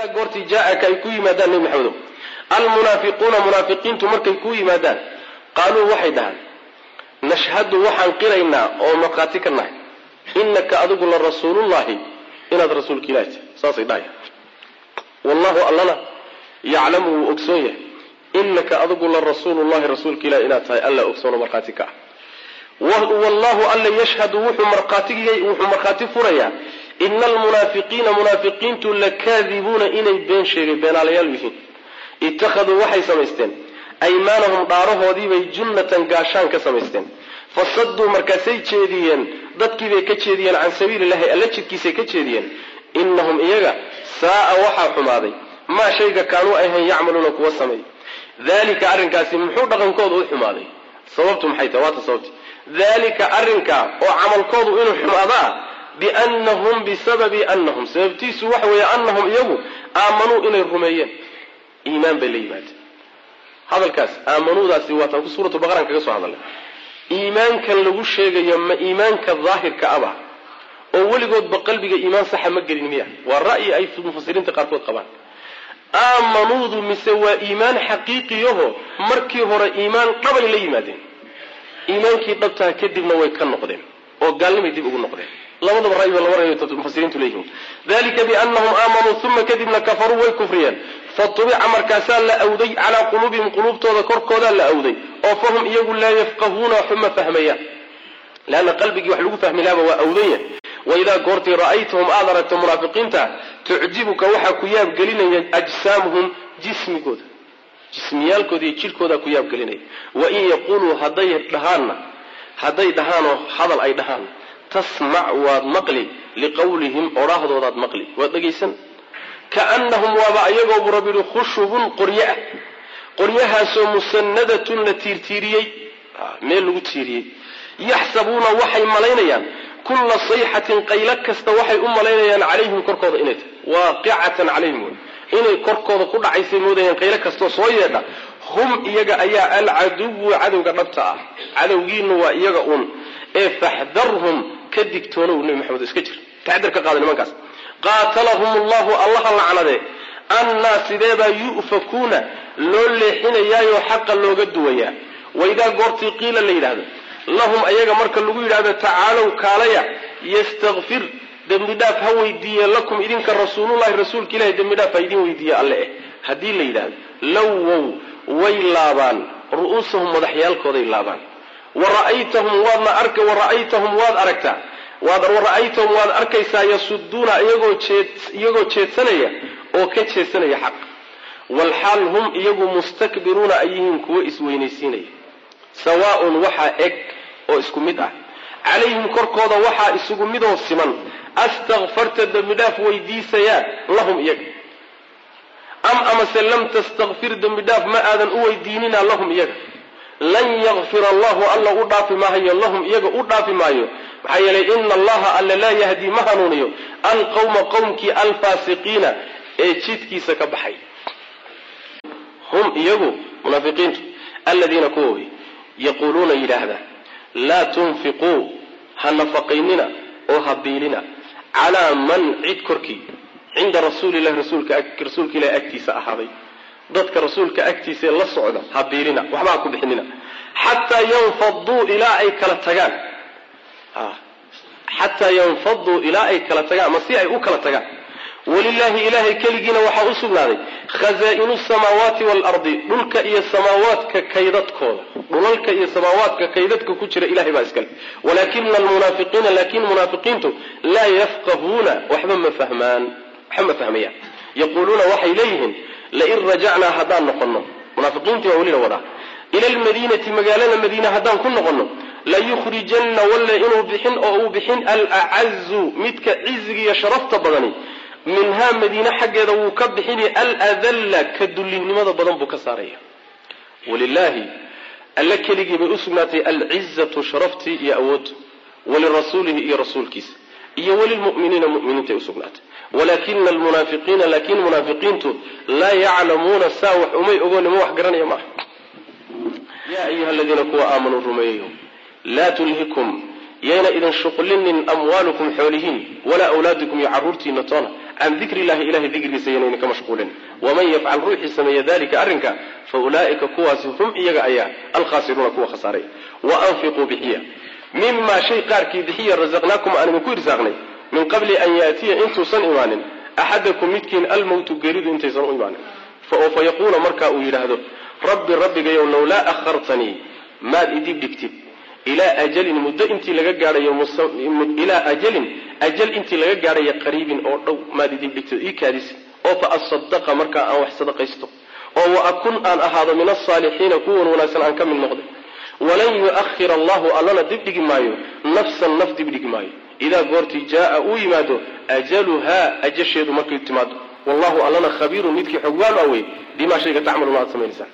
idaa goortii jaa-aka ay ku yimaadaan nebi maxamedow. Almunaafiquuna munaafiqiintu markay ku yimaadaan qaaluu waxay dhahaan nashhadu waxaan qiraynaa oo markhaati ka nahay. Inaka adigu la rasuulullahi inaad rasuulka ilahi tahay. Saasay dhahaya wallahu allana yaclamu wuu ogsoon yahay. Inaka adigu la rasuulullahi rasuulka ilahi inaad tahay alla ogsoono markhaati ka ah. Wallahu alla yashhadu wuxuu markhaati furayaa ina almunaafiqiina munaafiqiintu lakaadibuuna inay been sheegay beenaalayaal yihiin ittakhaduu waxay samaysteen aymaanahum dhaarahoodiibay junnatan gaashaan ka samaysteen fasaduu markaasay jeediyeen dadkiibay ka jeediyeen can sabiili illahi alla jidkiisay ka jeediyeen inahum iyaga saaa waxaa xumaaday maa shayga kaanuu ahayn yacmaluuna kuwa sameey dalika arrinkaasi muxuu dhaqankooda u xumaaday sababtu maxay tahay waata sababti dalika arrinkaa oo camalkoodu inuu xumaado ah biannahum bisababi annahum. Sababtiisu waxa weeye annahum iyagu aamanuu inay rumeeyeen. Iimaan bay la yimaadeen. Hadalkaas aamanuudaasi waataan ku suuratulbaqaraan kaga soo hadalnay iimaankan lagu sheegayo ma iimaanka daahirka aba oo weligoodba qalbiga iimaan saxa ma gelin miya. Waa ra'yi ay mufasiriinta qaarkood qabaan. Aamanuudu mise waa iimaan xaqiiqiyaho markii hore iimaan dhabay la yimaadeen. Iimaankii dhabtaha kadibna way ka noqdeen oo gaalnimay dib ugu noqdeen labadaba ra'yi ba laba ra'y mufasiriintu leeyihiin. Dalika biannahum aamanuu uma kadibna kafaruu way kufriyeen. Fatubica markaasaa la awday calaa quluubihim quluubtooda korkoodaa la awday oo fahum iyagu laa yafqahuuna waxuma fahmayaan. Leanna qalbigii wax lagu fahmi laaba waa awdanya waidaa goortii ra'aytahum aad aragto munaafiqiinta tucjibuka waxaa ku yaabgelinaya ajsaamuhum jismigooda. Jismiyaalkooda iyo jidhkoodaa ku yaabgelinaya wain yaquuluu hadday dhahaanna hadday dhahaanoo hadal ay dhahaan tasmac waad maqli liqawlihim odhaahdoodaad maqli. Waad dhegaysan? Kaannahum waaba ayagoo bu rabbi yihi khushubun qoryo ah. Qoryahaasoo musanadatun la tiirtiiriyey. Meel lagu tiiriyey. Yaxsabuuna waxay malaynayaan. Kulla sayxatin qaylo kasta waxay u malaynayaan calayhim korkooda inay tahay. Waaqicatan calayhim inay korkooda ku dhacaysay moodayaan qaylo kastoo soo yeedha. Hum iyaga ayaa alcaduwu cadowga dhabta ah. Cadowgiina waa iyaga uun. Ee faxdarhum ka digtoonow nebi maxamed iska jir taxadar ka qaada nimankaas. Qaatalahum allahu allaha lacnade. Annaa sideebaa yu'fakuuna loo leexinayaayoo xaqa looga duwayaa waidaa goortii qiila la yidhahdo lahum ayaga marka lagu yidhahdo tacaalow kaalaya yastakfir dembi dhaaf ha weydiiye lakum idinka rasuulullahi rasuulka ilahi dembi dhaaf ha idin weydiiye alle eh. Haddii la yidhahdo lowow way laabaan. Ru'uusahum madaxyaalkooday laabaan wara'aytahum waadna arka wara'aytahum waad aragtaa wara'aytahum waad arkaysaa yasuduuna iyagoo jeed iyagoo jeedsanaya oo ka jeedsanaya xaq walxaal hum iyagu mustakbiruuna ay yihiin kuwo isweynaysiinaya sawaaun waxaa eg oo isku mid ah. calayhim korkooda waxaa isugu midoo siman. astakfarta dembi dhaaf weydiisayaa lahum iyaga am amase lam tastakfir dembi dhaaf ma aadan u weydiinina lahum iyaga lan yakfir allahu alla u dhaafi maayo lahum iyaga u dhaafi maayo. Maxaa yeelay ina allaha alla laa yahdi ma hanuuniyo. Alqawma qowmkii alfaasiqiina ee jidkiisa ka baxay. Hum iyagu munaafiqiintu aladiina kuwa wey yaquuluuna yidhaahda laa tunfiquu ha nafaqaynina oo ha biilina. Calaa man cid korkii cinda rasuulilahi rasuulka ilahi agtiisa ahaaday dadka rasuulka agtiisaee la socda ha biilina waxba ha ku bixinina. Xataa yanfaduu ilaa ay kala tagaan. Xataa yanfaduu ilaa ay kala tagaan ama si ay u kala tagaan. Walilaahi ilaahay keligiina waxaa u sugnaaday khazaa'inu samaawaati waalardi dhulka iyo samaawaadka kaydadkooda. Dhulalka iyo samaawaadka kaydadka ku jira ilahay baa iskale. Walaakina almunaafiqiina laakin munaafiqiintu laa yafqahuuna waxba ma fahmaan waxba ma fahmayaan. Yaquuluuna waxay leeyihiin lain rajacnaa haddaan noqono munaafiqiintii waa welina wadaa ila almadiinati magaalada madiina haddaan ku noqono layukhrijanna walle inuu bixin oo uu bixin alacazu midka cizigiiyo sharafta badani minhaa madiine xaggeeda wuu ka bixini aladalla ka dullinimada badan buu ka saaraya walilaahi alle keligii bay u sugnaatay alcizatu sharaftii iyo awooddu walirasuulihi iyo rasuulkiisa iyo walilmu'miniina mu'miniintay usugnaatay walaakina almunaafiqiina laakin munaafiqiintu laa yaclamuuna saa wax umay ogoonima wax garanaya maaha yaa ayuha aladiina kuwa aamanuu rumeeyayo laa tulhikum yayna idin shuqlinin amwaalukum xoolihiin walaa awlaadukum iyo carruurtiina toona. Can dikri illahi ilahay dikrigiisa yanayna ka mashquulin. Waman yafcal ruuxii sameeya dalika arrinka fa ulaa'ika kuwaasi hum iyaga ayaa alkhaasiruuna kuwa khasaaray wa anfiquu bixiya. Mimaa shay qaarkii bixiya rasaqnaakum aan idinku irsaaqnay min qabli an yaatiya intuusan imaanin axadakum midkiin almowtu geeridu intaysan u imaanin. Fa yaquula markaa uu yidhaahdo rabbi rabbigayow lowlaa akhartanii maad idib dhigtid. Ilaa ajalin muddo intii laga gaadhayo ilaa ajalin ajal intii laga gaadhayo qariibin oo dhow maad idib dhigtid ii kaadisi oo fa asadaqa markaa aan wax sadaqaysto. Oo wa akun aan ahaado min asaalixiina kuwan wanaagsan aan ka mid noqday. Walan yu'ahir allahu allana dibdhigi maayo nafsan naf dibdhigi maayo idaa goortii jaaa uu yimaado ajaluhaa ajasheedu markay timaado wallahu allana khabiirun midkii xoggaan awey bimaa shayga tacmaluuna aad samaynaysaa